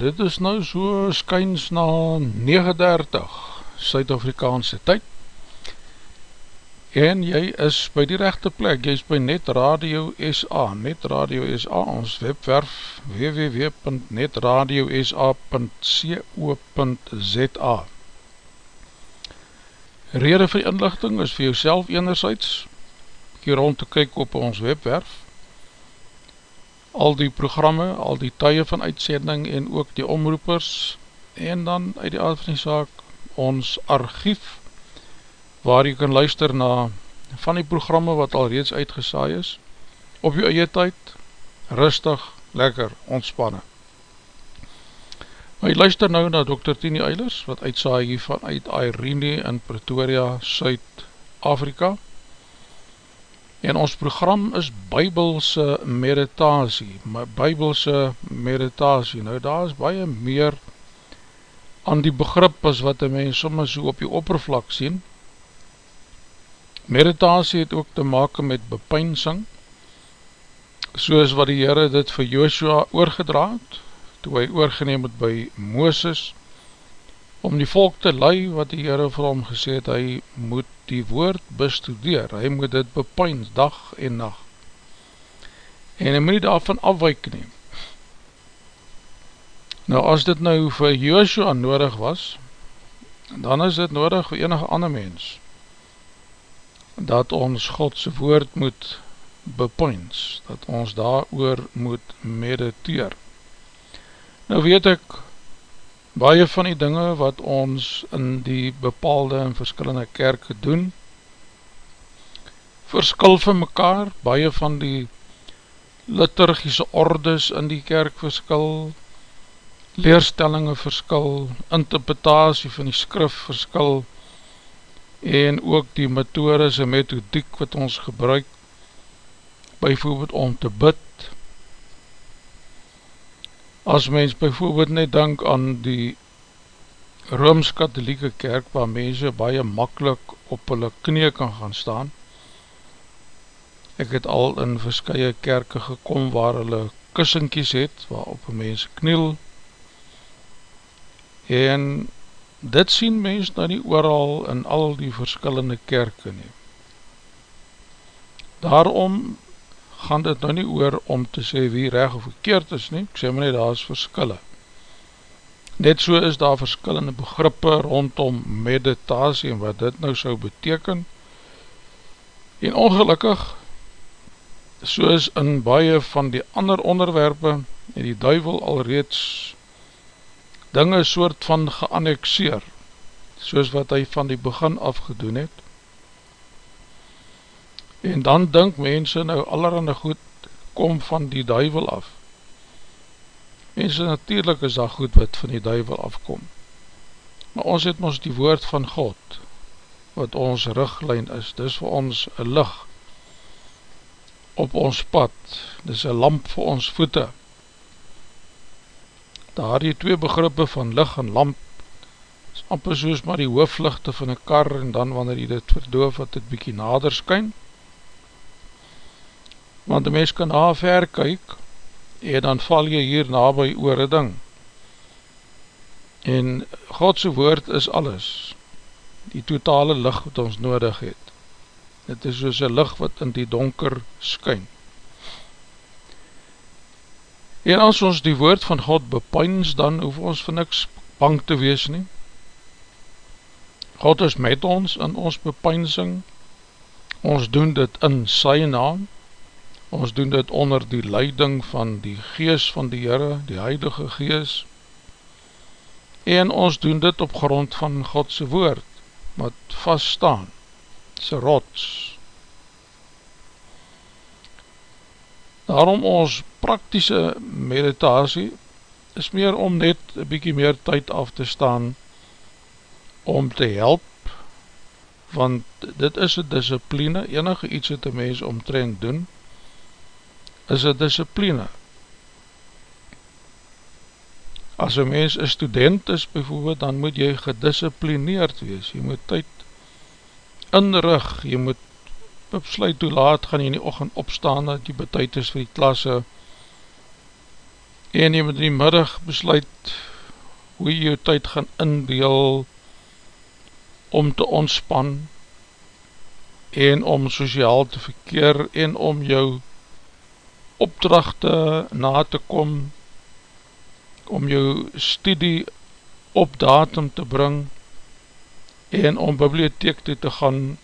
Dit is nou so skyns na 39 Suid-Afrikaanse tyd. En jy is by die rechte plek, jy is by Net Radio SA, Net Radio SA, ons webwerf www.netradiosa.co.za Rede vir inlichting is vir jouself enerzijds, hier rond te kyk op ons webwerf, al die programme, al die tye van uitsending en ook die omroepers en dan uit die aard van die saak ons archief waar jy kan luister na van die programme wat al reeds uitgesaai is op jou eie tyd rustig, lekker, ontspannen maar jy luister nou na Dr. Tini Eilers wat uitsaai hier vanuit Irene in Pretoria, Suid-Afrika En ons program is Bybelse meditasie, Bybelse meditasie, nou daar is baie meer aan die begrip as wat die mens soms so op die oppervlak sien. Meditasie het ook te maken met bepynsing, soos wat die Heere dit vir Joshua oorgedraad, toe hy oorgeneem het by Mooses, om die volk te lei wat die Heere vir hom gesê het, hy moet die woord bestudeer, hy moet dit bepyns dag en nacht, en hy moet nie daarvan afwijk neem. Nou as dit nou vir Joshua nodig was, dan is dit nodig vir enige ander mens, dat ons Godse woord moet bepyns, dat ons daar oor moet mediteer. Nou weet ek, baie van die dinge wat ons in die bepaalde en verskillende kerke doen, verskil van mekaar, baie van die liturgiese ordes in die kerk verskil, leerstellinge verskil, interpretatie van die skrif verskil, en ook die methodes en methodiek wat ons gebruik, bijvoorbeeld om te bid, As mens bijvoorbeeld net dank aan die Rooms-Katholieke kerk waar mense baie makkelijk op hulle knie kan gaan staan. Ek het al in verskye kerke gekom waar hulle kussinkies het waarop een mens kniel. En dit sien mens nou nie ooral in al die verskillende kerke nie. Daarom gaan dit nou nie oor om te sê wie reg of verkeerd is nie, ek sê maar nie, daar is verskille. Net so is daar verskillende begrippe rondom meditasie en wat dit nou sou beteken. En ongelukkig, soos in baie van die ander onderwerpe, en die duivel alreeds dinge soort van geannexeer, soos wat hy van die begin afgedoen het, En dan dink mense nou allerhande goed kom van die duivel af. Mense natuurlijk is daar goed wat van die duivel afkom. Maar ons het ons die woord van God, wat ons riglijn is, dis vir ons een lig op ons pad, dis een lamp vir ons voete. Daar die twee begrippe van lig en lamp, is amper soos maar die hooflichte van een kar, en dan wanneer jy dit verdoof, wat dit bykie nader skyn, want die mens kan na ver kyk en dan val jy hier na by oor een ding en Godse woord is alles. Die totale licht wat ons nodig het. Het is soos een licht wat in die donker skyn. En as ons die woord van God bepyns dan hoef ons vir niks bang te wees nie. God is met ons in ons bepynsing. Ons doen dit in sy naam Ons doen dit onder die leiding van die gees van die Heere, die heilige gees, en ons doen dit op grond van Godse woord, wat vaststaan, sy rots. Daarom ons praktische meditasie is meer om net een bykie meer tyd af te staan om te help, want dit is een discipline, enige iets wat die mens omtrend doen, is een discipline. As een mens een student is, bijvoorbeeld, dan moet jy gedisciplineerd wees. Jy moet tyd inrig, jy moet besluit hoe laat gaan jy in die ochend opstaan, dat jy betuid is vir die klasse, en jy moet in die middag besluit hoe jy jou tyd gaan indeel om te ontspan en om sociaal te verkeer en om jou opdrachte na te kom om jou studie op datum te bring en om bibliotheek toe te gaan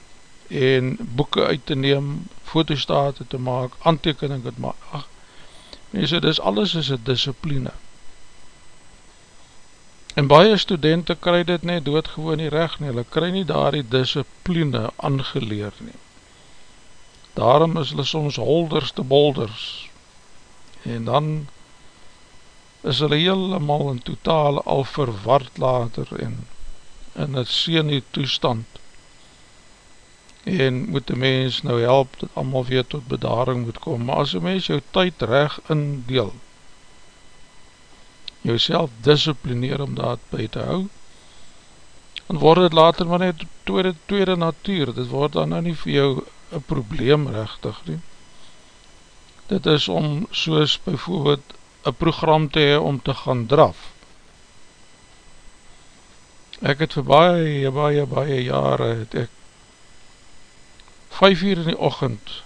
en boeken uit te neem, fotostate te maak, aantekening te maak. Ach, mense, dis alles is een discipline. En baie studenten kry dit net doodgewoon nie recht nie, hulle kry nie daar die discipline aangeleer nie. Daarom is hulle soms holders te bolders, en dan is hulle helemaal in totale al verward later en in het sien die toestand. En moet die mens nou help dat allemaal weer tot bedaring moet kom, maar as die mens jou tyd recht indeel, jou self disciplineer om dat by te hou, dan word het later maar net tweede, tweede natuur, dit word dan nou nie vir jou een probleem rechtig nie. Dit is om soos bijvoorbeeld een program te hee om te gaan draf. Ek het vir baie, baie, baie jare het ek vijf uur in die ochend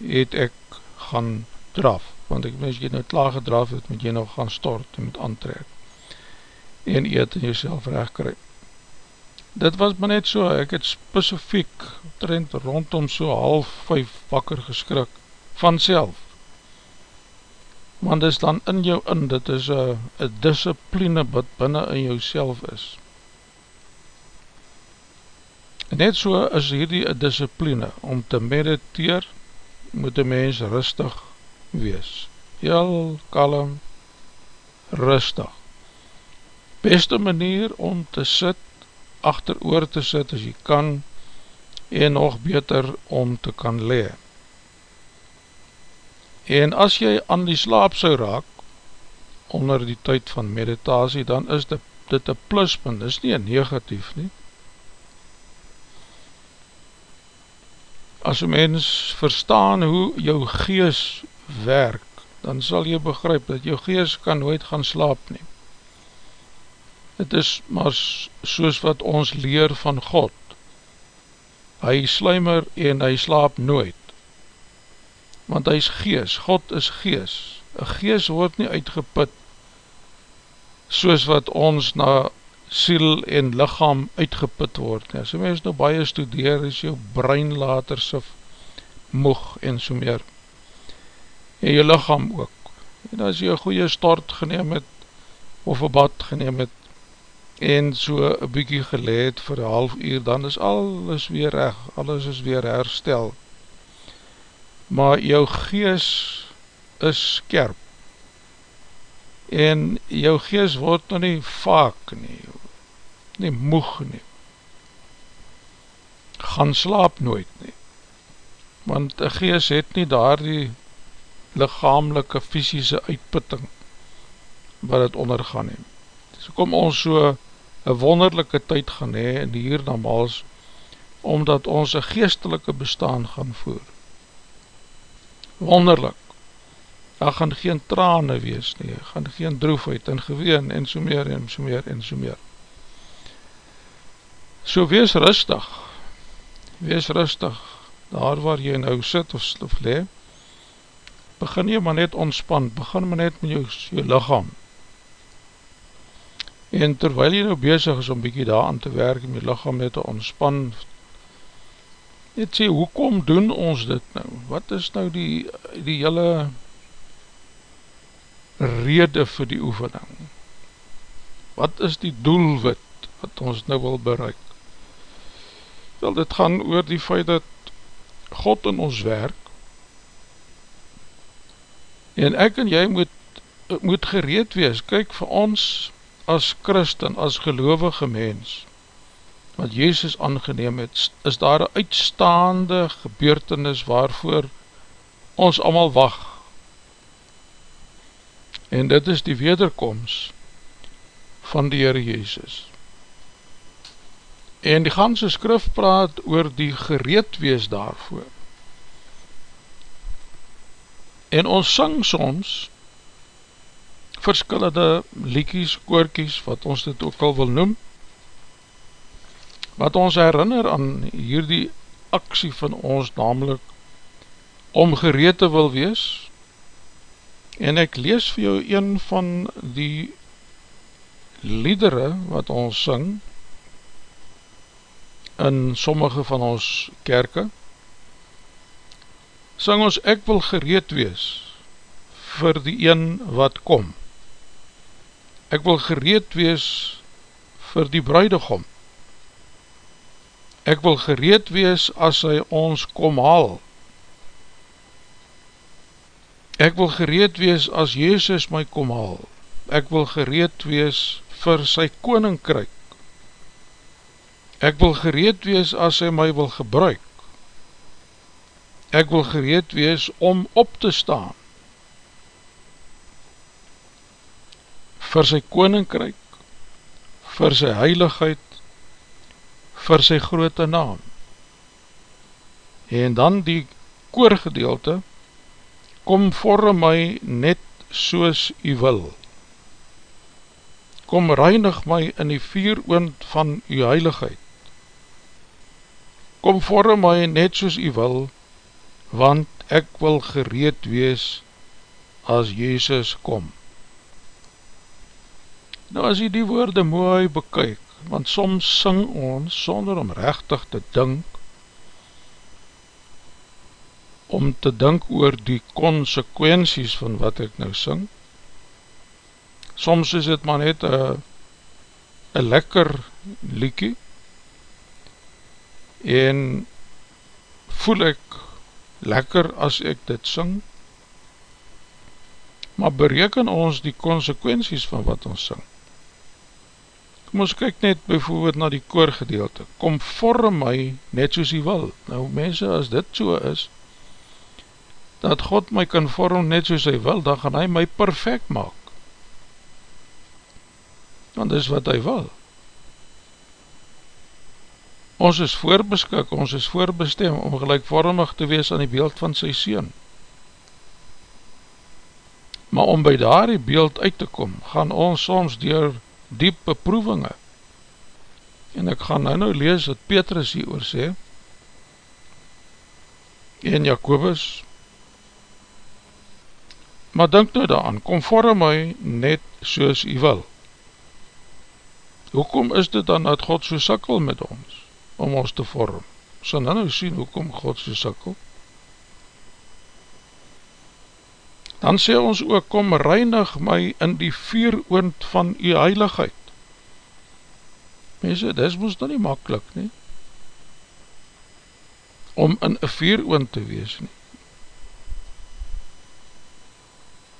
het ek gaan draf want ek mens jy nou klaar gedraf het, moet jy nou gaan stort en moet aantrek en eet en jyself recht kry. Dit was maar net so, ek het specifiek trend rondom so half vijf wakker geskrik van self. Want dit is dan in jou in, dit is een discipline wat binnen in jou is. Net so is hierdie een discipline, om te mediteer, moet die mens rustig wees. Heel kalm, rustig. Beste manier om te sit, achter oor te sit as jy kan, en nog beter om te kan le. En as jy aan die slaap sou raak, onder die tyd van meditasie, dan is dit, dit een pluspunt, dit is nie een negatief nie. As een mens verstaan hoe jou gees werk, dan sal jy begryp dat jou gees kan nooit gaan slaap nie. Het is maar soos wat ons leer van God. Hy sluimer en hy slaap nooit. Want hy is gees, God is gees. Een gees word nie uitgeput soos wat ons na siel en lichaam uitgeput word. As jy mens nou baie studeer, is jou brein later so moeg en so meer en jou lichaam ook. En as jy een goeie start geneem het, of een bad geneem het, en so een bykie geleed vir een half uur, dan is alles weer recht, alles is weer herstel. Maar jou gees is skerp, en jou gees word nou nie vaak nie, nie moeg nie, gaan slaap nooit nie, want die gees het nie daar die lichamelike fysische uitputting wat het ondergaan neem. So kom ons so een wonderlijke tyd gaan hee in die hiernamaals omdat ons een geestelike bestaan gaan voer. Wonderlik. Daar gaan geen trane wees nie, gaan geen droefheid en geween en so meer en so meer en so meer. So wees rustig, wees rustig, daar waar jy nou sit of, of leef, begin jy maar net ontspan, begin maar net met jou, jou lichaam. En terwijl jy nou bezig is om bykie daar aan te werk, om jou lichaam net te ontspan, net sê, hoekom doen ons dit nou? Wat is nou die, die hele rede vir die oefening? Wat is die doelwit wat ons nou wil bereik? Wel, dit gaan oor die feit dat God in ons werk, En ek en jy moet, moet gereed wees, kyk vir ons as christen, as gelovige mens, wat Jezus aangeneem het, is daar een uitstaande gebeurtenis waarvoor ons allemaal wacht. En dit is die wederkomst van die Heere Jezus. En die ganse skrif praat oor die gereed wees daarvoor. En ons sang soms verskillende liekies, koorkies, wat ons dit ook al wil noem, wat ons herinner aan hierdie aksie van ons, namelijk om gereed te wil wees, en ek lees vir jou een van die liedere wat ons syng, in sommige van ons kerke, syng ons, ek wil gereed wees, vir die een wat kom. Ek wil gereed wees vir die bruidegom. Ek wil gereed wees as hy ons kom haal. Ek wil gereed wees as Jezus my kom haal. Ek wil gereed wees vir sy koninkryk. Ek wil gereed wees as hy my wil gebruik. Ek wil gereed wees om op te staan. vir sy koninkryk, vir sy heiligheid, vir sy grote naam. En dan die koorgedeelte, kom vorm my net soos u wil. Kom reinig my in die vier oond van u heiligheid. Kom vorm my net soos u wil, want ek wil gereed wees as Jezus kom. Nou as jy die woorde mooi bekyk, want soms sing ons sonder om rechtig te dink, om te dink oor die consequenties van wat ek nou sing. Soms is het maar net een lekker liekie en voel ek lekker as ek dit sing, maar bereken ons die consequenties van wat ons sing. Kom ons kyk net bijvoorbeeld na die koorgedeelte. Kom vorm my net soos hy wil. Nou mense, as dit so is, dat God my kan vorm net soos hy wil, dan gaan hy my perfect maak. Want dis wat hy wil. Ons is voorbeskik, ons is voorbestem om gelijkvormig te wees aan die beeld van sy Seen. Maar om by daar die beeld uit te kom, gaan ons soms door diep beproevinge. En ek gaan nou nou lees wat Petrus hier oor sê, en Jacobus, maar denk nou daaran, kom vorm my net soos hy wil. Hoekom is dit dan dat God so sikkel met ons, om ons te vorm? So nou nou sien hoekom God so sikkel. Dan sê ons ook, kom reinig my in die vier oond van die heiligheid. Mense, dis moest dan nie makkelijk nie, om in een vier oond te wees nie.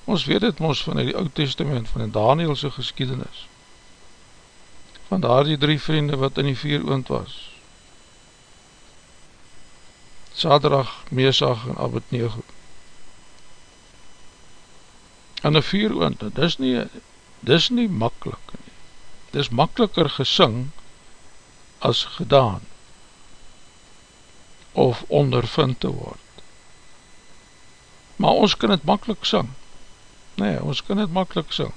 Ons weet het ons van die oud testament, van die Danielse geskiedenis, van daar die drie vriende wat in die vier oond was, Sadrach, Mesach en Abednego, in een vier oond, dis nie, dis nie makkelijk nie, dis makkeliker gesing as gedaan, of ondervind te word. Maar ons kan het makkelijk sing, nee, ons kan het makkelijk sing.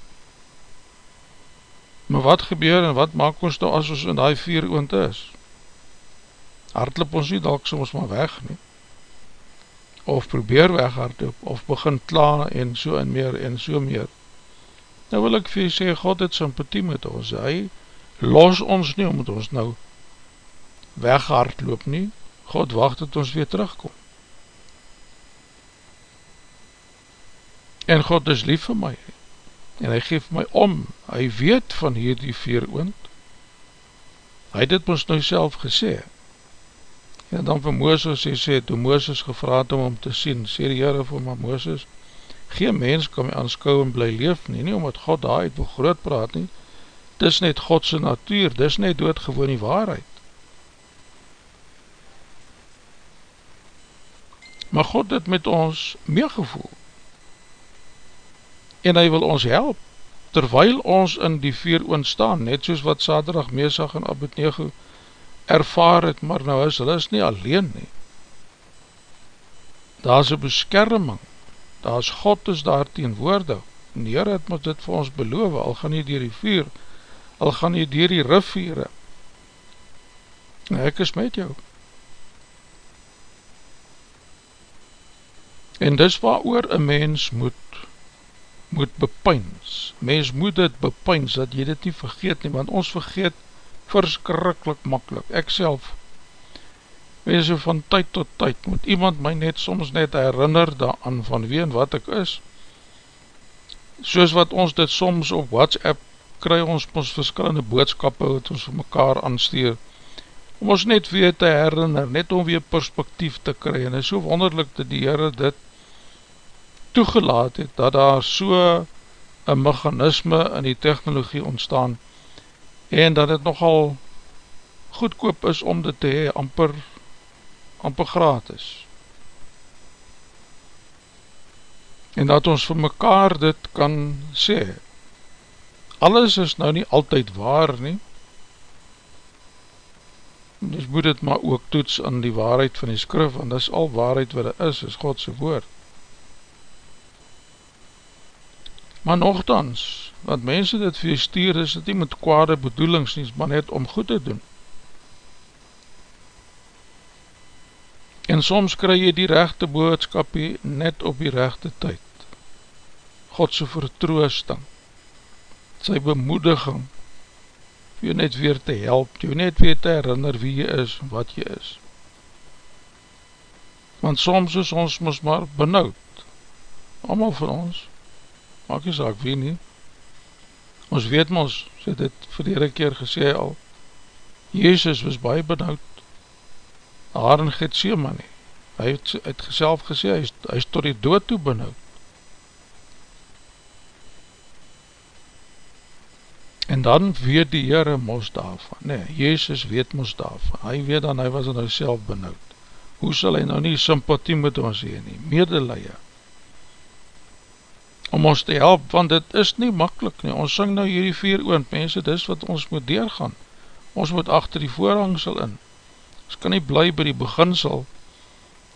Maar wat gebeur en wat maak ons nou as ons in die vier oond is? Hartlip ons nie, dalk soms maar weg nie of probeer weghardop, of begin kla en so en meer en so meer. Nou wil ek vir jy sê, God het sympathie met ons, hy los ons nie, omdat ons nou weghardloop nie, God wacht dat ons weer terugkom. En God is lief vir my, en hy geef my om, hy weet van hierdie vier oond, hy het het ons nou self gesê, En dan vir Mooses, hy sê, toe Mooses gevraad om om te sien, sê die Heere vir my Mooses, geen mens kan my aanskou en bly leef nie, nie omdat God daar het wil groot praat nie, dis net Godse natuur, dis net doodgewoon die waarheid. Maar God het met ons meegevoel, en hy wil ons help, terwyl ons in die vier ontstaan, net soos wat Sadrach, Mesach en Abednego ervaar het, maar nou is, hulle is nie alleen nie. Daar is een beskerming, daar is God is daar teenwoordig, en Heer het ons dit vir ons beloof, al gaan nie dier die vuur, al gaan nie dier die riviere, en ek is met jou. En dis waar oor een mens moet, moet bepyns, mens moet dit bepyns, dat jy dit nie vergeet nie, want ons vergeet verskrikkelijk makkelijk, ek self, wees van tyd tot tyd, moet iemand my net soms net herinner daaran van wie en wat ek is, soos wat ons dit soms op WhatsApp kry ons ons verskillende boodskappe wat ons vir mekaar aanstuur, om ons net weer te herinner, net om weer perspektief te kry, en is so wonderlik dat die Heere dit toegelaat het, dat daar so een mechanisme in die technologie ontstaan, en dat het nogal goedkoop is om dit te hee, amper amper gratis. En dat ons vir mekaar dit kan sê, alles is nou nie altyd waar nie, dus moet het maar ook toets aan die waarheid van die skrif, want dis al waarheid wat het is, is Godse woord. Maar nogthans, wat mense dit vir jy stuur, is dit nie met kwade bedoelings nie, maar net om goed te doen. En soms kry jy die rechte boodskapie net op die rechte tyd. Godse vertroosting, sy bemoediging, jy net weer te help, jy net weer te herinner wie jy is, wat jy is. Want soms is ons mis maar benauwd, allemaal van ons, maak jy saak wie nie, ons weet ons, het vir die keer gesê al, Jezus was baie benauwd, daar in Gethsemane, hy het, het self gesê, hy is, hy is tot die dood toe benauwd. En dan weet die Heere mos daarvan, nee, Jezus weet mos daarvan, hy weet dan, hy was nou self benauwd. Hoe sal hy nou nie sympathie met ons heen nie, medeleie, om ons te help, want dit is nie makkelijk nie, ons syng nou hierdie vier oond, mense, dis wat ons moet deurgaan, ons moet achter die voorhangsel in, ons kan nie bly by die beginsel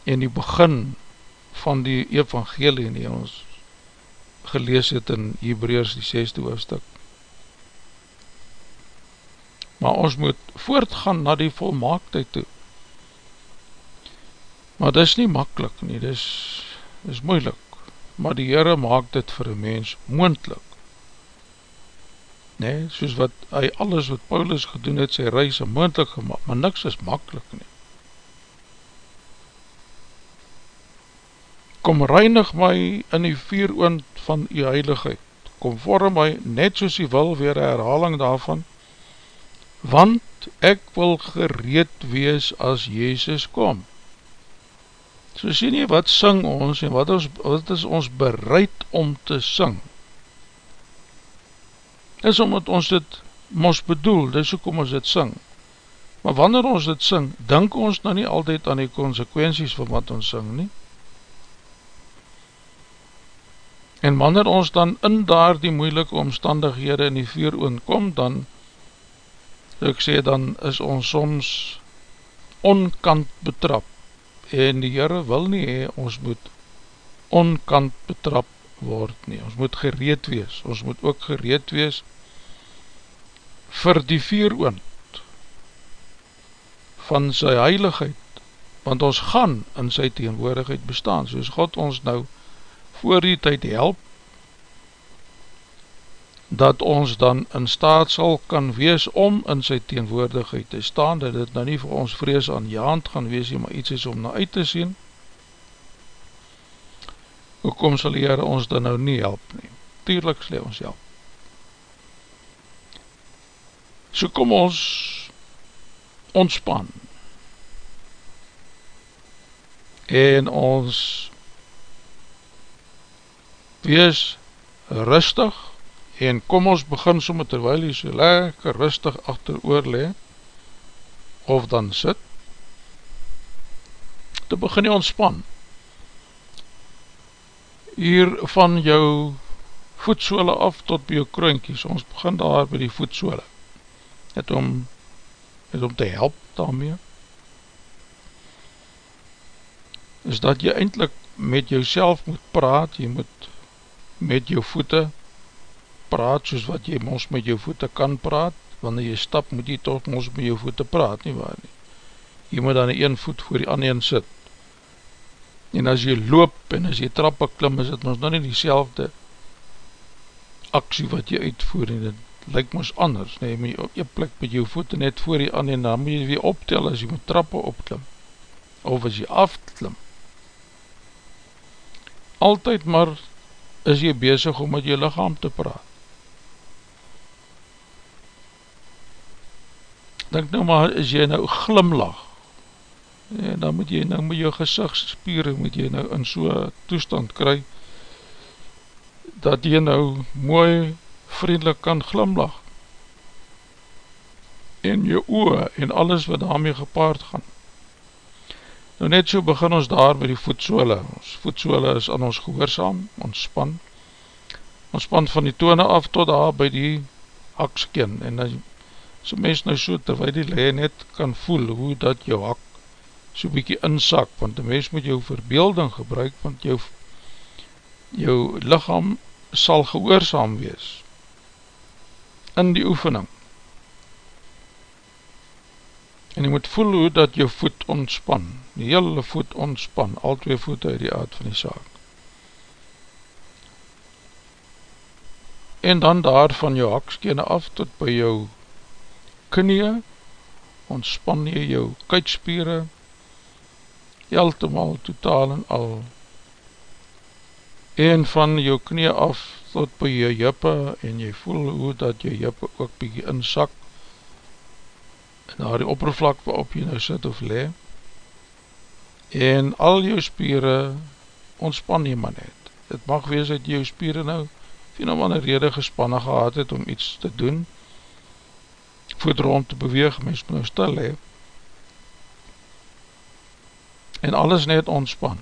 en die begin van die evangelie nie. Ons gelees het in Hebreus die 6e hoofdstuk. Maar ons moet voortgaan na die volmaaktheid toe. Maar dis nie makkelijk nie. Dis, dis moeilik maar die Heere maak dit vir een mens moendlik nee, soos wat hy alles wat Paulus gedoen het, sy reis moendlik gemaakt, maar niks is makkelijk nie. Kom reinig my in die vier oond van die heiligheid, kom vorm my net soos die wil, weer herhaling daarvan, want ek wil gereed wees as Jezus kom. So sien jy wat syng ons en wat, ons, wat is ons bereid om te syng? is omdat ons dit mos bedoel, dis ook om ons dit sing. Maar wanneer ons dit sing, denk ons nou nie altyd aan die consequenties van wat ons sing nie. En wanneer ons dan in daar die moeilike omstandighede in die vuur oonkom, dan, ek sê, dan is ons soms onkant betrap. En die Heere wil nie hee, ons moet onkant betrap word nie, ons moet gereed wees, ons moet ook gereed wees vir die vier oond van sy heiligheid, want ons gaan in sy teenwoordigheid bestaan, soos God ons nou voor die tyd help, dat ons dan in staat sal kan wees om in sy teenwoordigheid te staan, dat dit nou nie vir ons vrees aan die hand gaan wees, maar iets is om na uit te sien, hoekom sal die Heere ons dan nou nie help nie? Tuurlijk sal hy ons help. So kom ons ontspan en ons wees rustig en kom ons begin somme terwijl jy so lekker rustig achter oorle of dan sit. Te begin jy ontspan. Hier van jou voetsole af tot by jou kroonkies, ons begin daar by die voetsole, het om, het om te help daarmee, is dat jy eindelijk met jouself moet praat, jy moet met jou voete praat soos wat jy ons met jou voete kan praat, wanneer jy stap moet jy toch ons met jou voete praat, nie waar nie. Jy moet dan die een voet voor die ander sit. En as jy loop en as jy trappe klim, is het ons dan nie die selfde aksie wat jy uitvoer en dit lyk ons anders, nee, jy moet jy plek met jou voete net voor die ander en dan moet jy weer optel as jy moet trappe opklim of as jy afklim altyd maar is jy bezig om met jy lichaam te praat. Denk nou maar, is jy nou glimlach, en dan moet jy nou met jou gezichtsspieren, moet jy nou in so'n toestand kry, dat jy nou mooi vriendelik kan glimlach, en jou oe, en alles wat daarmee gepaard gaan. Nou net so begin ons daar met die voetsole. Ons voetsole is aan ons gehoorzaam, ons span. Ons span van die tone af tot daar by die haksken. En as een mens nou so terwijl die leie net kan voel hoe dat jou hak so bykie insak. Want die mens moet jou verbeelding gebruik, want jou, jou lichaam sal gehoorzaam wees in die oefening en jy moet voel hoe dat jou voet ontspan, die hele voet ontspan, al twee voet uit die aard van die saak. En dan daar van jou hakskene af tot by jou knie, ontspan jy jou kuitspieren, heeltemaal totaal en al. En van jou knie af tot by jou jippe, en jy voel hoe dat jou jippe ook bykie insak, na die oppervlak waarop jy nou sit of le en al jou spieren ontspan jy maar net. Het mag wees dat jou spieren nou vir nou maar een rede gespanne gehad het om iets te doen voet rond te beweeg mens moet nou stil le en alles net ontspan.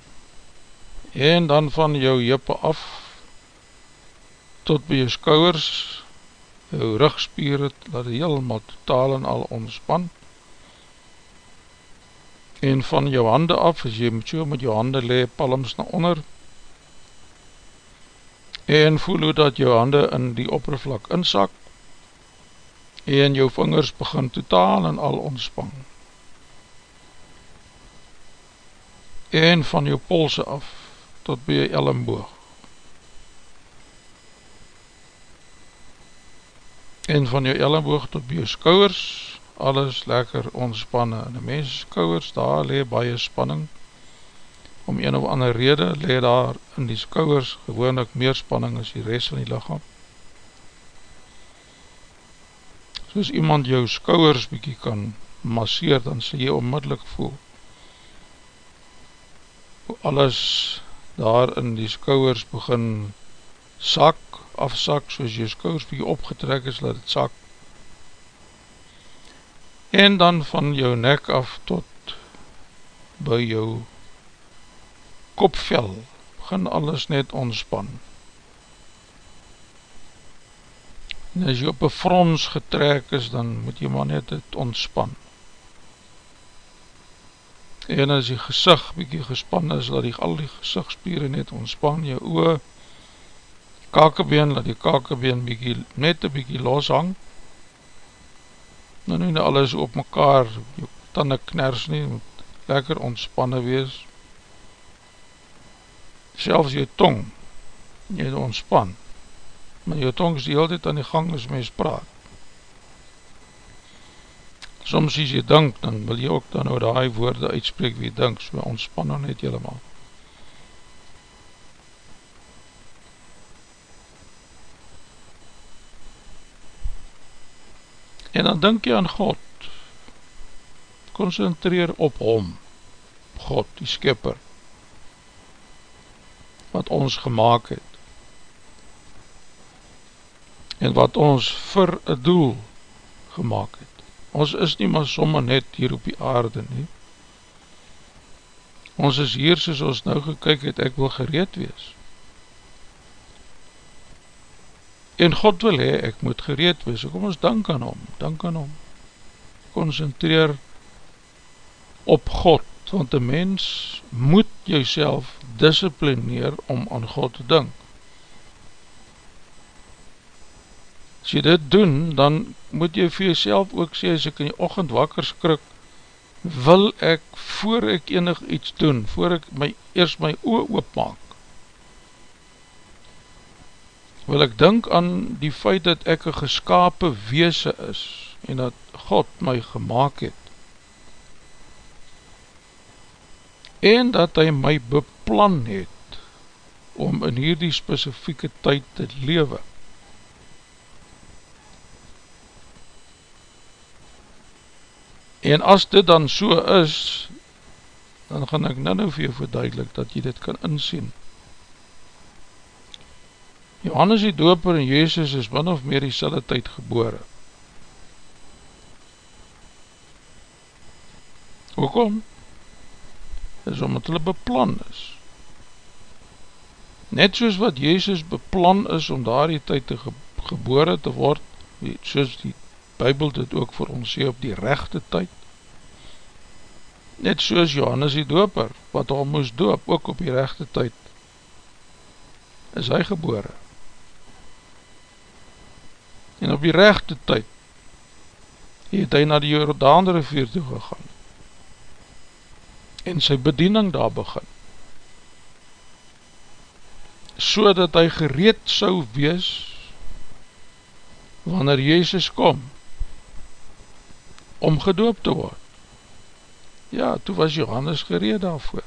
En dan van jou jippe af tot by jou skouwers jou rugspier het, laat het helemaal totaal en al ontspan. En van jou hande af, as jy met, so met jou hande le, palms na onder. En voel hoe dat jou hande in die oppervlak insak en jou vingers begin totaal en al ontspan en van jou polse af tot by jou ellenboog en van jou ellenboog tot by jou skouwers, alles lekker ontspanne. En die mens skouwers, daar lee baie spanning, om een of ander rede lee daar in die skouwers gewoonlik meer spanning as die rest van die lichaam. Soos iemand jou skouwers bykie kan masseer, dan sal jy onmiddellik voel, hoe alles daar in die skouwers begin sak, afsak, soos jou skouwers bykie opgetrek is, laat het sak. En dan van jou nek af tot by jou kopvel, begin alles net ontspan. En as jy op een frons getrek is, dan moet jy maar net het ontspan. En as die gezicht bykie gespan is, laat die al die gezichtspieren net ontspan, jou oor, kakebeen, laat die kakebeen bykie, net een bykie los hang, nou nie alles op mekaar, jou tanden kners nie, moet lekker ontspanne wees, selfs jou tong, jy ontspan, maar jou tong is die hele tijd aan die gang as mens praat, soms as jy dink, dan wil jy ook dan nou die woorde uitspreek wie dink, so ontspan nou net helemaal, En dan denk jy aan God. Concentreer op hom. God, die skipper. Wat ons gemaakt het. En wat ons vir een doel gemaakt het. Ons is nie maar sommer net hier op die aarde nie. Ons is hier soos ons nou gekyk het, ek wil gereed wees. En God wil hee, ek moet gereed wees, kom ons dank aan hom, dank aan hom, concentreer op God, want die mens moet jouself disciplineer om aan God te dink. As jy dit doen, dan moet jy vir jyself ook sê, as ek in die ochend wakker skrik, wil ek, voor ek enig iets doen, voor ek my, eers my oor oopmaak, wil ek dink aan die feit dat ek een geskapen weese is en dat God my gemaakt het en dat hy my beplan het om in hierdie specifieke tyd te lewe. En as dit dan so is, dan gaan ek nou nou vir jou verduidelik dat jy dit kan insien. Johannes die doper en Jezus is min of meer die selle tyd gebore. Hoekom? Is omdat hulle beplan is. Net soos wat Jezus beplan is om daar die tyd te ge gebore te word, soos die Bijbel dit ook vir ons sê op die rechte tyd, net soos Johannes die doper, wat al moes doop, ook op die rechte tyd, is hy gebore. En op die rechte tyd het hy na die Jordaan rivier toe gegaan en sy bediening daar begin. So dat hy gereed sou wees wanneer Jezus kom om gedoop te word ja, toe was Johannes gereed daarvoor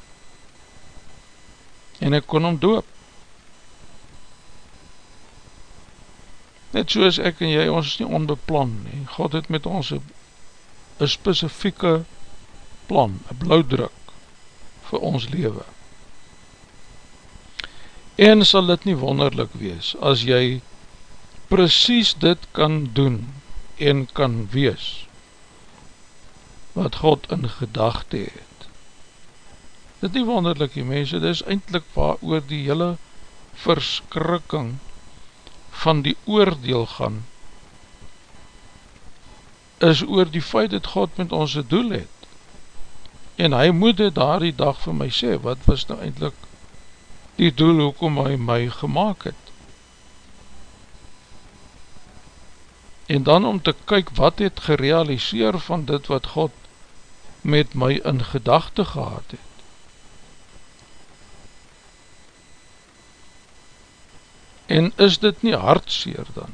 en ek kon hom doop Net soos ek en jy, ons is nie onbeplan nie. God het met ons een specifieke plan, een blauwdruk vir ons leven. En sal dit nie wonderlik wees, as jy precies dit kan doen en kan wees, wat God in gedachte het. Dit nie wonderlik die mense, dit is eindelijk waar oor die hele verskrikking van die oordeel gaan, is oor die feit dat God met ons een doel het. En hy moet dit daar die dag vir my sê, wat was nou eindelijk die doel hoekom hy my gemaakt het. En dan om te kyk wat het gerealiseer van dit wat God met my in gedachte gehad het. En is dit nie hartseer dan?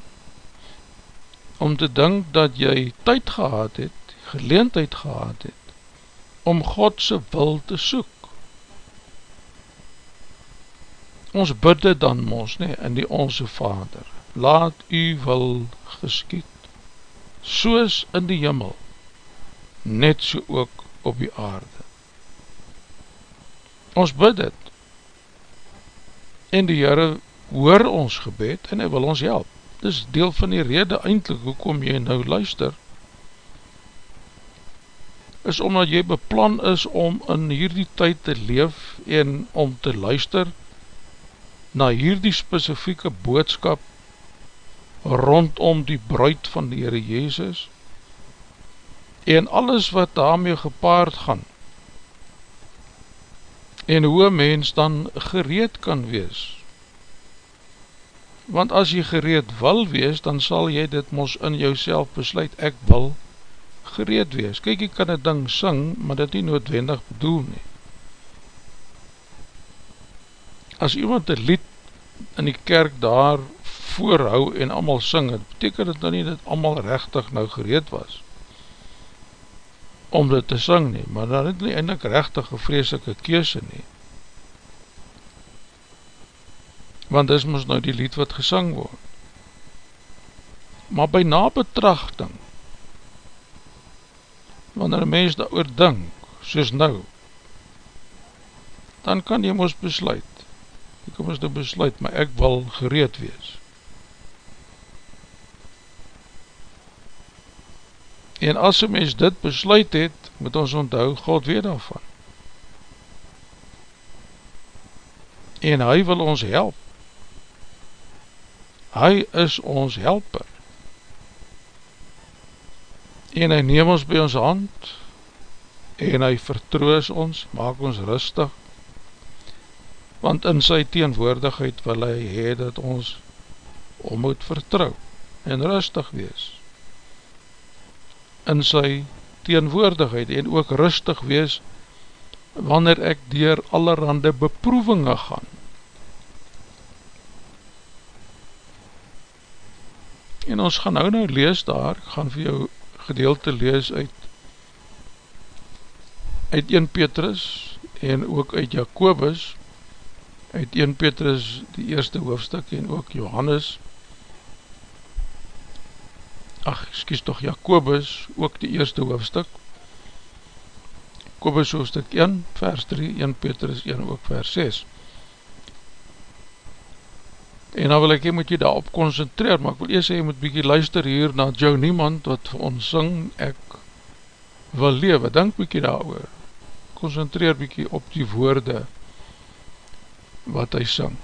Om te dink dat jy tyd gehad het, geleentheid gehad het, om Godse wil te soek. Ons bidde dan ons nie, in die onze Vader, laat u wil geskiet, soos in die jimmel, net so ook op die aarde. Ons bid het, en die Heere hoor ons gebed en hy wil ons help. Dis deel van die rede eindelijk hoekom jy nou luister, is omdat jy beplan is om in hierdie tyd te leef en om te luister na hierdie specifieke boodskap rondom die bruid van die Heere Jezus en alles wat daarmee gepaard gaan en hoe mens dan gereed kan wees want as jy gereed wil wees, dan sal jy dit mos in jouself besluit, ek wil gereed wees. Kijk, jy kan een ding sing, maar dit nie noodwendig bedoel nie. As iemand een lied in die kerk daar voorhou en allemaal sing, het beteken dit nou nie dat allemaal rechtig nou gereed was om dit te sing nie, maar dan het nie eindelijk rechtig een vreselike keese nie. want dis ons nou die lied wat gesang word. Maar by nabetrachting, wanneer een mens daar oor dink, soos nou, dan kan jy ons besluit, ek kom ons nou besluit, maar ek wil gereed wees. En as een mens dit besluit het, moet ons onthou, God weet daarvan. En hy wil ons help. Hy is ons helper. En hy neem ons by ons hand en hy vertroos ons, maak ons rustig. Want in sy teenwoordigheid wil hy hee dat ons om moet vertrouw en rustig wees in sy teenwoordigheid en ook rustig wees wanneer ek dier allerhande beproevinge gaan. En ons gaan nou nou lees daar, ek gaan vir jou gedeelte lees uit uit 1 Petrus en ook uit Jacobus uit 1 Petrus die eerste hoofdstuk en ook Johannes ach, excuse toch, Jacobus, ook die eerste hoofdstuk, Jacobus hoofdstuk 1, vers 3, 1 Petrus 1, ook vers 6. En dan wil ek, jy moet jy daarop concentreer, maar ek wil eers jy moet bykie luister hier na Joe Niemand, wat vir ons syng, ek wil lewe, denk bykie daar oor, concentreer bykie op die woorde, wat hy syng.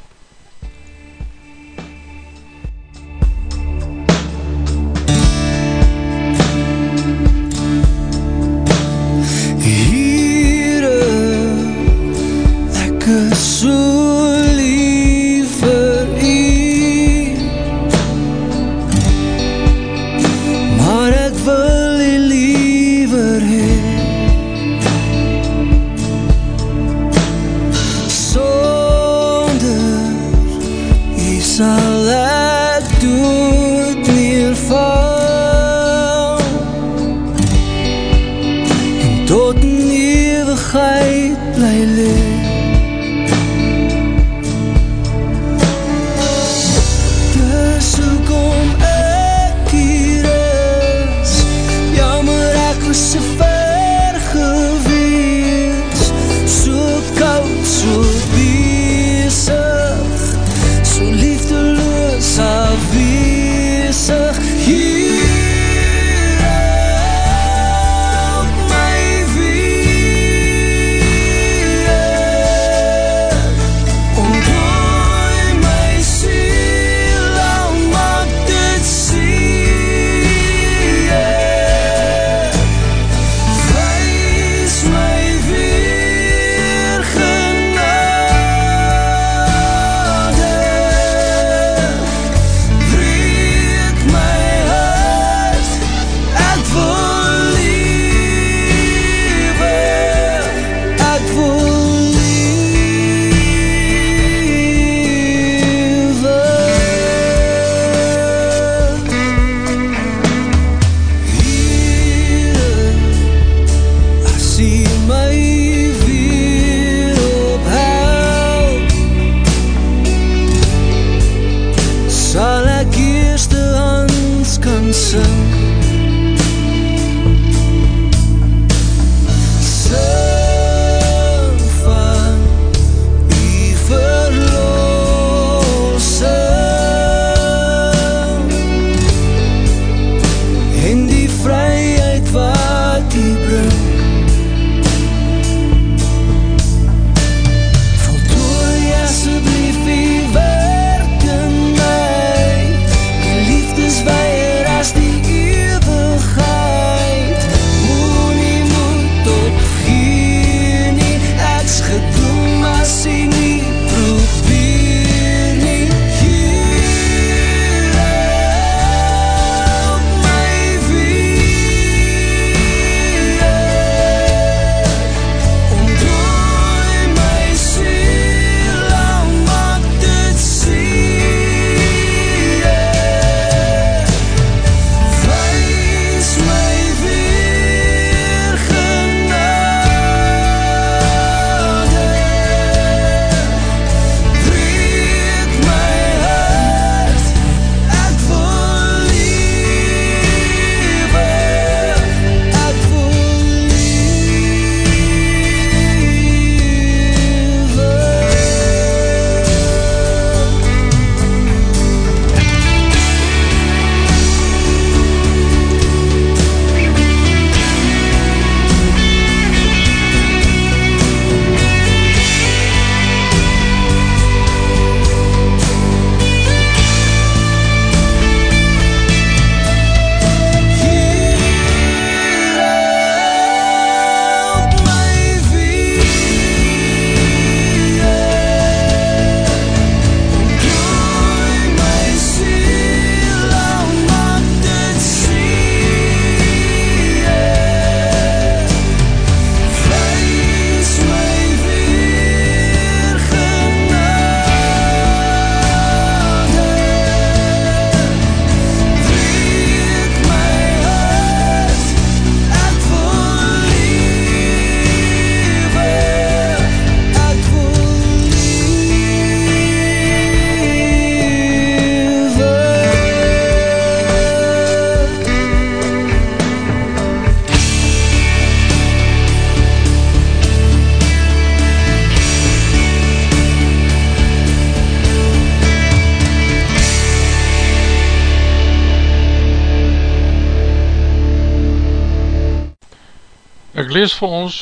Lees vir ons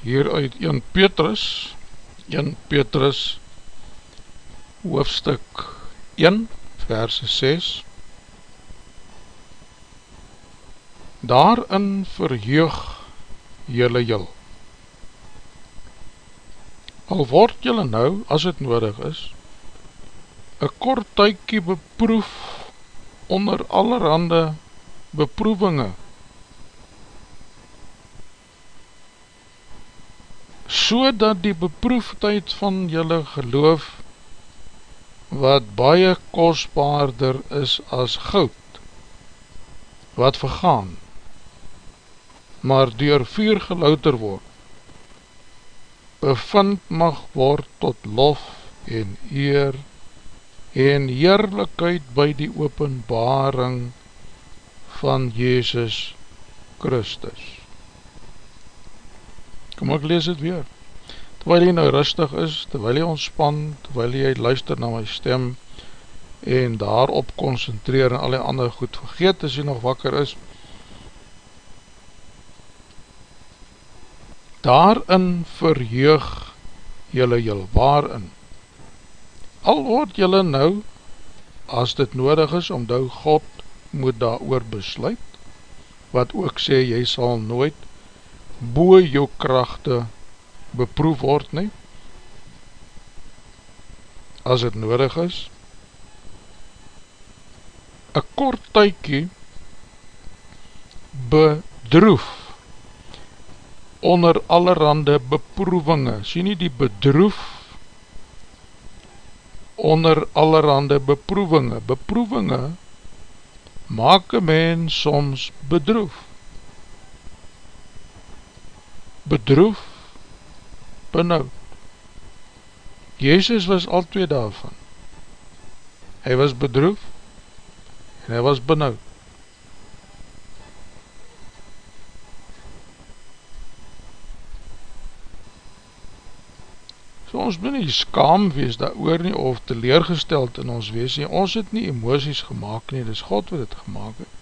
hier uit 1 Petrus, 1 Petrus hoofstuk 1 verse 6 Daarin verheug jylle jyl Al word jylle nou, as het nodig is, een kort tykie beproef onder allerhande beproevinge so dat die beproefdheid van jylle geloof wat baie kostbaarder is as goud wat vergaan maar door vuur gelouter word bevind mag word tot lof en eer en heerlijkheid by die openbaring van Jezus Christus Kom ek lees het weer. Terwyl jy nou rustig is, terwyl jy ontspan, terwyl jy luister na my stem en daarop concentreer en al die ander goed vergeet as jy nog wakker is. Daarin verheug jylle jyl waarin. Al word jylle nou, as dit nodig is, om nou God moet daar oor besluit, wat ook sê, jy sal nooit boe jou krachte beproef word nie, as het nodig is, een kort tykie bedroef onder allerhande beproevinge, sien nie die bedroef onder allerhande beproevinge, beproevinge maak een mens soms bedroef, bedroef, benauwd. Jezus was al twee daarvan. Hy was bedroef en hy was benauwd. So ons moet nie skaam wees daar oor nie of teleergesteld in ons wees nie. Ons het nie emoties gemaakt nie, dis God wat het gemaakt het.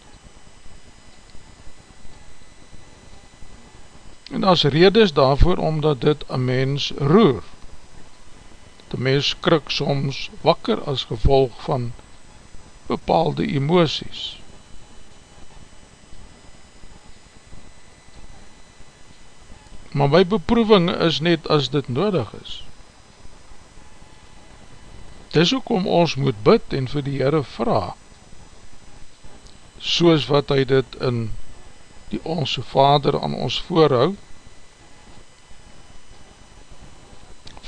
En as redes daarvoor, omdat dit een mens roer. Die mens skrik soms wakker as gevolg van bepaalde emoties. Maar my beproeving is net as dit nodig is. Dis ook om ons moet bid en vir die Heere vraag, soos wat hy dit in die onse vader aan ons voorhoud,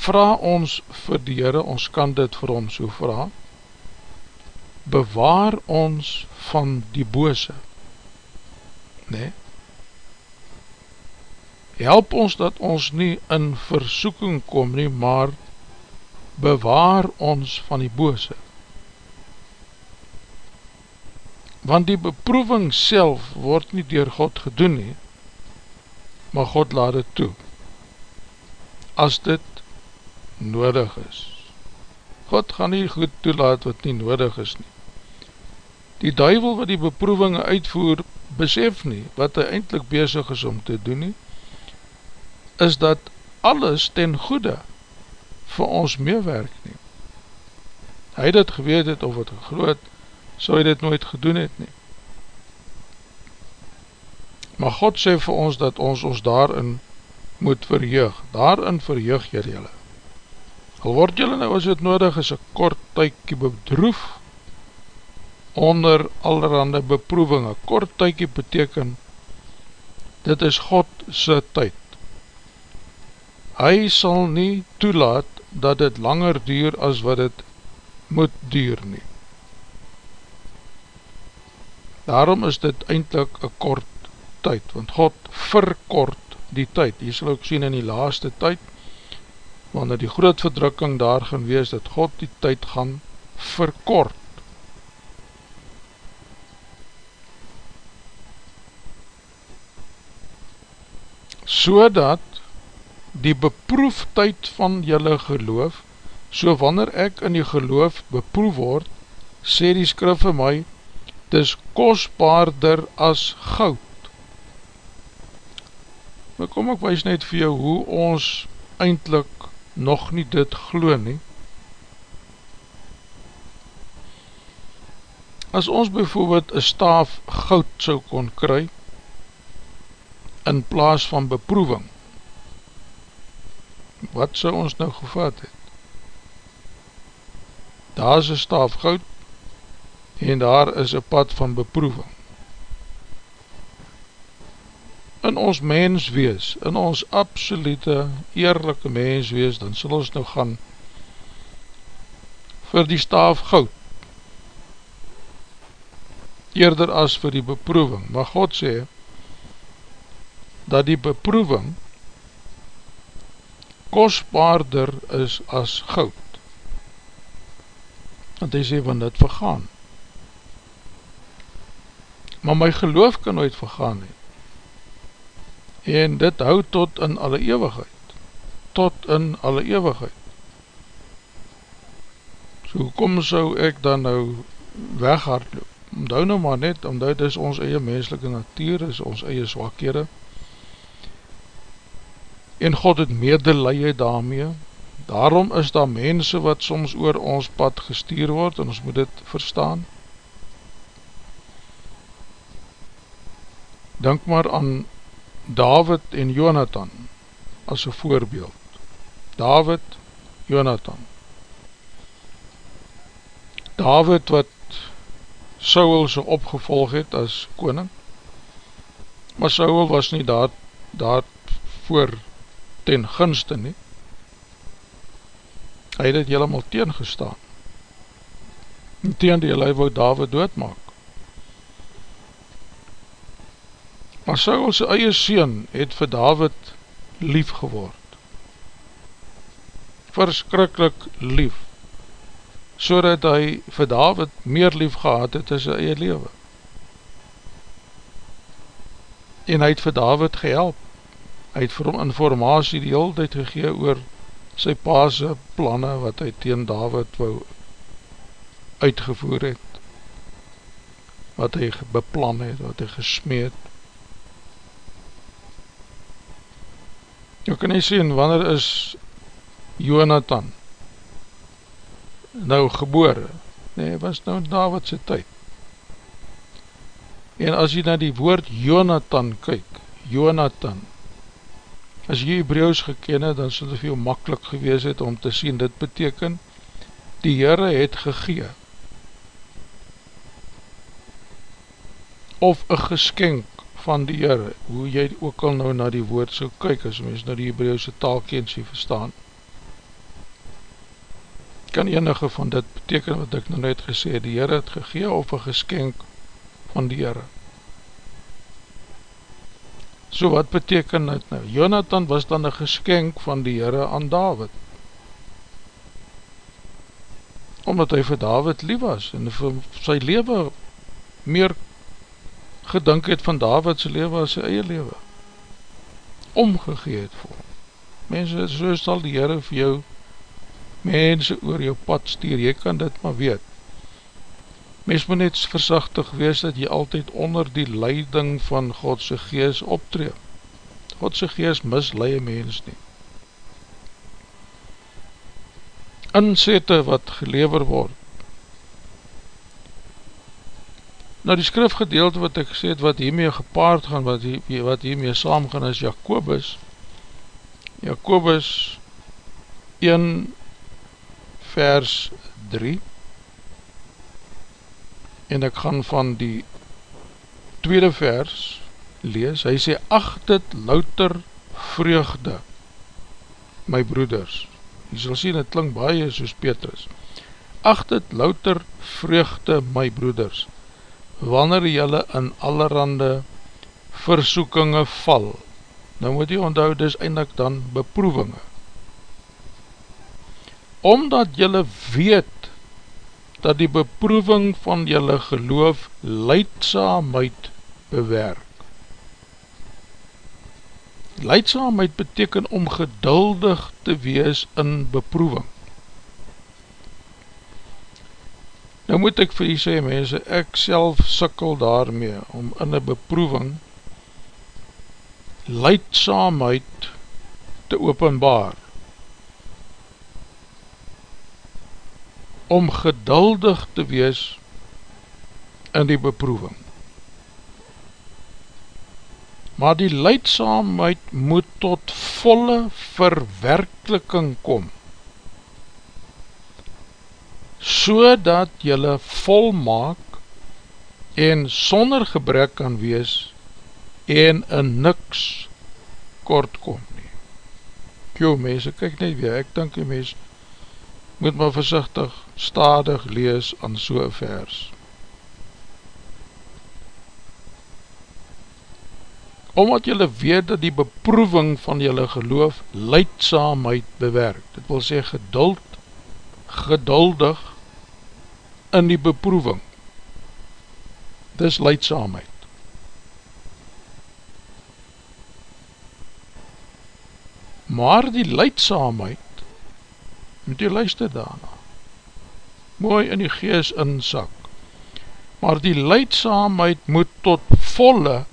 vraag ons vir die Heere, ons kan dit vir hom so vraag, bewaar ons van die bose, nee, help ons dat ons nie in versoeking kom nie, maar bewaar ons van die bose, want die beproeving self word nie dier God gedoen nie, maar God laat het toe, as dit nodig is. God gaan nie goed toelaat wat nie nodig is nie. Die duivel wat die beproeving uitvoer, besef nie, wat hy eindelijk bezig is om te doen nie, is dat alles ten goede vir ons meewerk nie. Hy het het geweet het of het groot sal hy dit nooit gedoen het nie. Maar God sê vir ons dat ons ons daarin moet verheug, daarin verheug jy jylle. Al word jylle nou as het nodig is een kort tykie bedroef onder allerhande beproeving. Een kort tykie beteken, dit is God sy tyd. Hy sal nie toelaat dat dit langer duur as wat het moet duur nie. Daarom is dit eindelijk een kort tyd, want God verkort die tyd. Jy sal ook sien in die laaste tyd, wanneer die groot verdrukking daar gaan wees, dat God die tyd gaan verkort. So dat die beproefdheid van jylle geloof, so wanneer ek in die geloof beproef word, sê die skrif vir my, dis kostbaarder as goud Maar kom ek wees net vir jou hoe ons eindelijk nog nie dit glo nie. As ons bijvoorbeeld een staaf goud so kon kry, in plaas van beproeving, wat so ons nou gevat het? Daar is een staaf goud, en daar is een pad van beproeving in ons mens wees, in ons absolute eerlijke mens wees, dan sal ons nou gaan vir die staaf goud, eerder as vir die beproeving. Maar God sê, dat die beproeving kostbaarder is as goud. Want hy sê, want dit vergaan. Maar my geloof kan nooit vergaan nie. En dit hou tot in alle eeuwigheid, tot in alle eeuwigheid. So kom sou ek dan nou weghardloop, omdou nou maar net, omdou dit is ons eie menselike natuur, is ons eie swakkere, en God het medeleie daarmee, daarom is daar mense wat soms oor ons pad gestuur word, en ons moet dit verstaan. Denk maar aan David en Jonathan as een voorbeeld. David, Jonathan. David wat Saul so opgevolg het as koning, maar Saul was nie daar, daar voor ten gunste nie. Hy het het helemaal teengestaan. En teen die hy wou David doodmaak. Maar Saul sy eie sien het vir David lief geword. Verskrikkelijk lief. So dat hy vir David meer lief gehad het as sy eie lewe. En hy het vir David gehelp. Hy het vir hom informatie die hele tijd gegee oor sy paase planne wat hy teen David wou uitgevoer het. Wat hy beplan het, wat hy gesmeed Jy kan nie sien, wanneer is Jonathan nou gebore? Nee, was nou Davidse tyd. En as jy na die woord Jonathan kyk, Jonathan, as jy Hebraeus geken het, dan sal het veel makkelijk gewees het om te sien, dit beteken, die Heere het gegee, of een geskenk van die Heere, hoe jy ook al nou na die woord so kyk, as mens na die Hebraeuse taalkensie verstaan, kan enige van dit beteken wat ek nou net gesê, die Heere het gegee of een geskenk van die Heere. So wat beteken dit nou? Jonathan was dan een geskenk van die Heere aan David, omdat hy vir David lief was, en vir sy leven meer gedink het van Davidse leven as sy eie leven omgegeet voor mense, so sal die Heere vir jou mense oor jou pad stuur, jy kan dit maar weet. Mens moet net versachtig wees dat jy altyd onder die leiding van Godse gees optree. Godse gees misleie mens nie. Inzette wat gelever word Nou die skrifgedeelte wat ek gesê het, wat hiermee gepaard gaan, wat, hier, wat hiermee saam gaan is Jacobus, Jacobus 1 vers 3, en ek gaan van die tweede vers lees, hy sê, acht het louter vreugde, my broeders, jy sal sien, het klink baie soos Petrus, acht het louter vreugde, my broeders, wanneer jylle in allerhande versoekinge val, nou moet jy onthou, dis eindelijk dan beproevinge. Omdat jylle weet, dat die beproeving van jylle geloof leidsaamheid bewerk. Leidsaamheid beteken om geduldig te wees in beproeving. Nou moet ek vir jy sê mense, ek self sikkel daarmee om in een beproeving leidsaamheid te openbaar. Om geduldig te wees in die beproeving. Maar die leidsaamheid moet tot volle verwerkeliking kom. So dat jylle volmaak en sonder gebrek kan wees en in niks kort kom nie. Kjo mense, kyk net weer, ek dink die mens moet maar voorzichtig, stadig lees aan so'n vers. Omdat jylle weet dat die beproeving van jylle geloof leidsaamheid bewerk, dit wil sê geduld, geduldig in die beproeving, dis leidsaamheid. maar die leidsaamheid, moet jy luister daarna, mooi in die gees insak, maar die leidsaamheid moet tot volle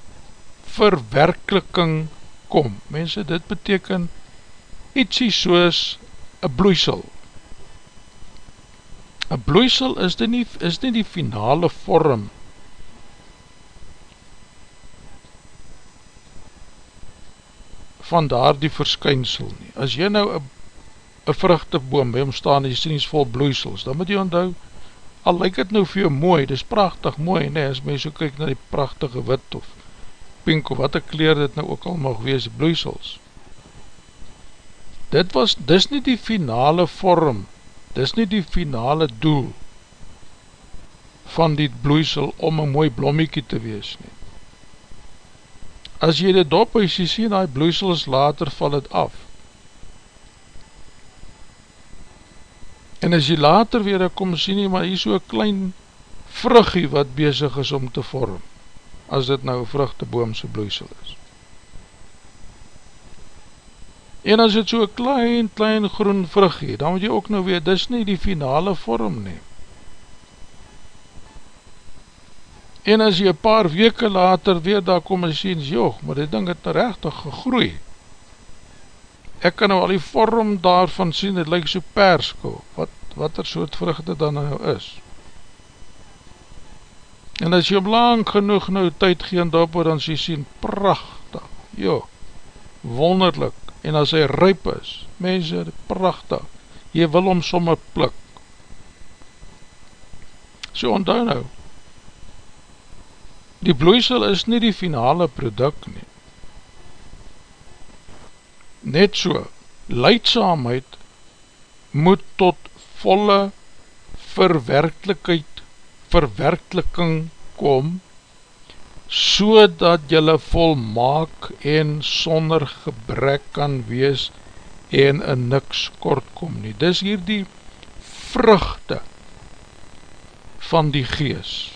verwerkeliking kom. Mense, dit beteken ietsie soos een bloeisel. Een bloeisel is nie, is nie die finale vorm van daar die verskynsel nie. As jy nou een vruchteboom by hom staan en jy sien is vol bloeisels, dan moet jy onthou, al lyk het nou vir jou mooi, dit is prachtig mooi, nee, as my so kyk na die prachtige wit of pink of wat ek kleer dit nou ook al mag wees, bloeisels. Dit was, dis nie die finale vorm, dis nie die finale doel van die bloeisel om een mooi blommiekie te wees nie as jy dit op, as jy sien die bloeisels later val het af. En as jy later weer kom sien maar hier so klein vruggie wat bezig is om te vorm, as dit nou vruchteboomse bloeisel is. En as dit so klein, klein groen vruggie, dan moet jy ook nou weer, dis nie die finale vorm neem. En as jy paar weke later weer daar kom en sien, joh, maar die ding het nou rechtig gegroei. Ek kan nou al die vorm daarvan sien, het lyk so persko, wat, wat er soort vruchte dan nou is. En as jy om lang genoeg nou tyd gee en daarop, dan sê sien, prachtig, joh, wonderlik, en as hy ryp is, mense, prachtig, jy wil om somme plik. So onthou nou, Die bloeisel is nie die finale product nie. Net so, leidsaamheid moet tot volle verwerkelijkheid, verwerkeliking kom, so dat jylle volmaak en sonder gebrek kan wees en in niks kort kom nie. Dis hier die vruchte van die geest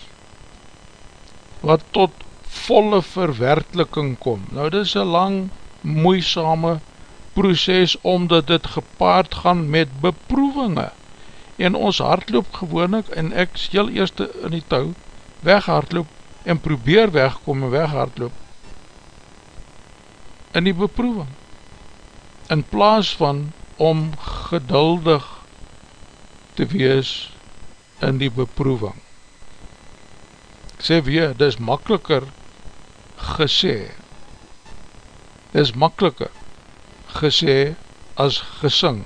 wat tot volle verwerkeliking kom. Nou dit is een lang moeisame proces omdat dit gepaard gaan met beproevinge en ons hardloop gewoon ek en ek heel eerste in die touw weghardloop en probeer wegkom en weghardloop. In die beproeving in plaas van om geduldig te wees in die beproeving sê weer, dit is makkeliker gesê, dit is makkeliker gesê as gesing,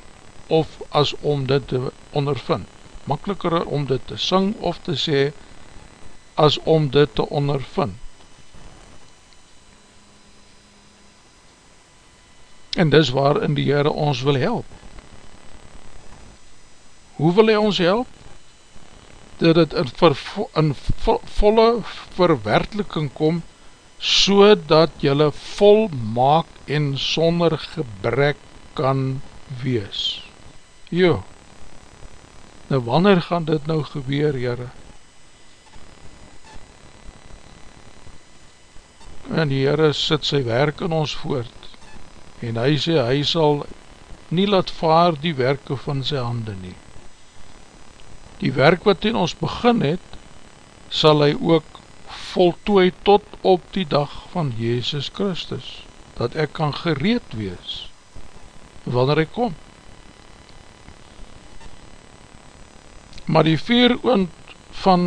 of as om dit te ondervind, makkeliker om dit te sing of te sê, as om dit te ondervind. En dis waar in die Heere ons wil help. Hoe wil hy ons help? dat het in, in vo, volle verwerkeliking kom, so dat jylle volmaak en sonder gebrek kan wees. Jo, nou wanneer gaan dit nou gebeur, jyre? En die Heere sit sy werk in ons voort, en hy sê, hy sal nie laat vaar die werke van sy hande nie die werk wat in ons begin het, sal hy ook voltooi tot op die dag van Jezus Christus. dat ek kan gereed wees, wanneer ek kom. Maar die vier oond van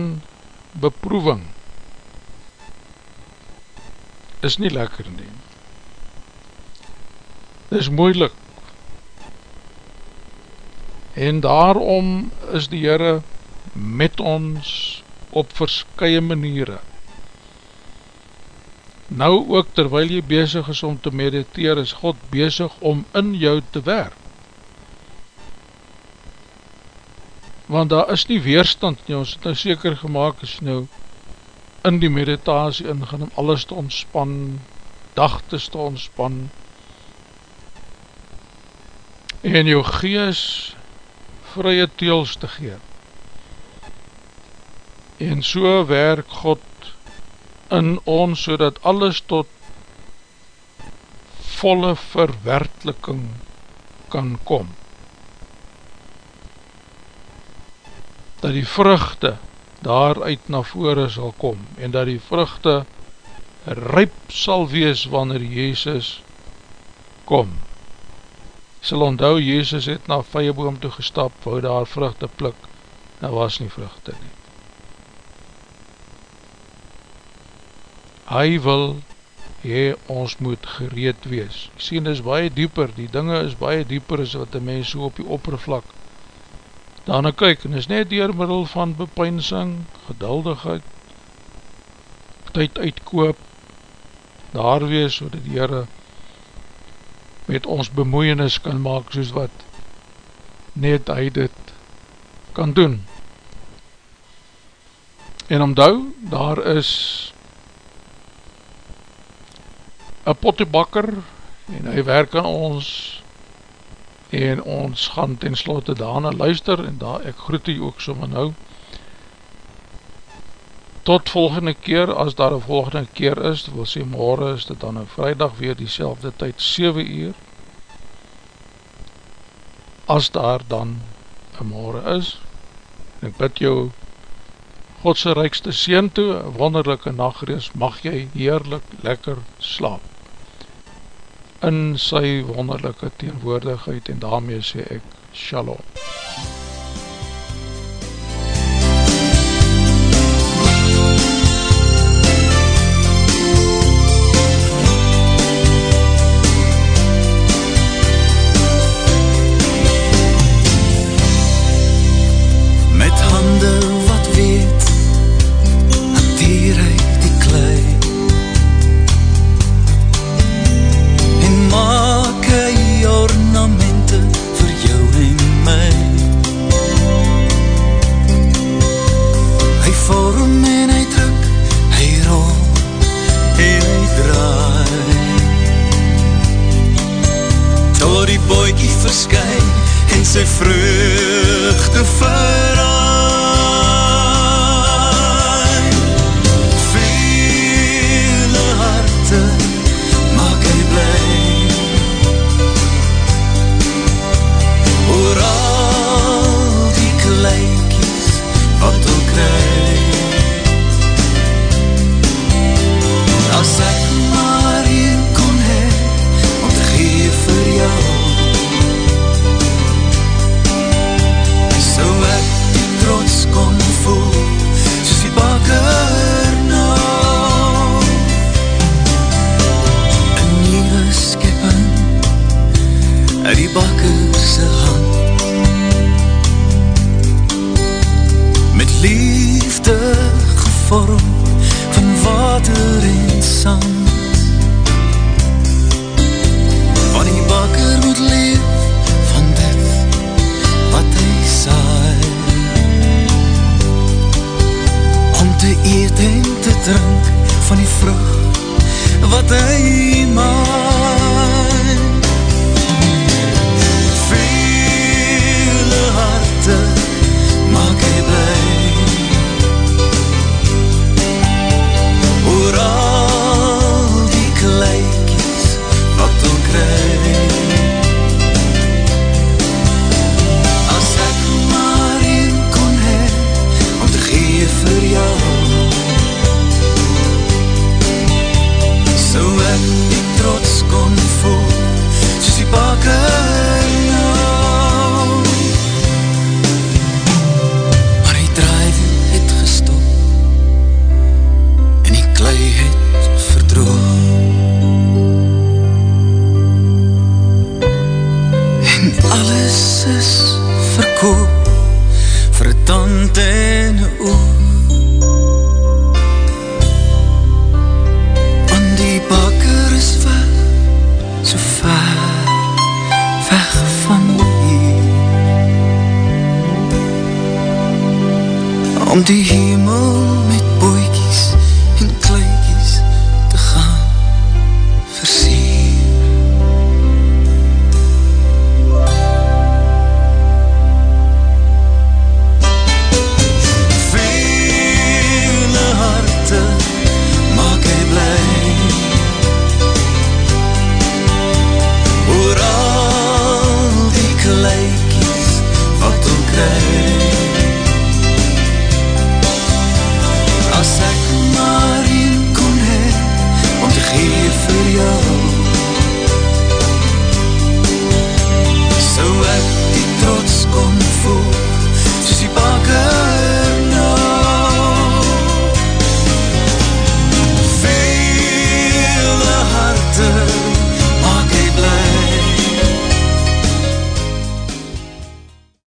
beproeving is nie lekker nie. Dit is moeilik. En daarom is die Heere met ons op verskye maniere. Nou ook terwyl jy bezig is om te mediteer, is God bezig om in jou te werk. want daar is nie weerstand nie, ons het nou seker gemaakt is nou in die meditasie ingaan om alles te ontspan, dagtes te ontspan. En jou gees vrye teels te gee. En so werk God in ons so dat alles tot volle verwerkeliking kan kom. Dat die vruchte daaruit na vore sal kom en dat die vruchte ryp sal wees wanneer Jezus kom. Sal onthou, Jezus het na vijeboom toe gestap, wou daar vruchte plik, daar was nie vruchte nie. Hy wil hy ons moet gereed wees. Ek sien, dit is baie dieper, die dinge is baie dieper as wat die mens so op die oppervlak daarna kyk, en is net dier middel van bepeinsing, geduldigheid, tyd uitkoop, daar wees, so dat die Heere met ons bemoeienis kan maak, soos wat net hy dit kan doen. En omdou, daar is een pottebakker, en hy werk aan ons en ons gaan ten slotte daarna luister en daar ek groet u ook so nou. Tot volgende keer as daar een volgende keer is wil sê morgen is dit dan een vrijdag weer die selfde tyd 7 uur. As daar dan een morgen is en ek bid jou Godse rijkste sien toe, wonderlijke nachtrees, mag jy heerlik lekker slaap in sy wonderlijke teenwoordigheid en daarmee sê ek Shalom.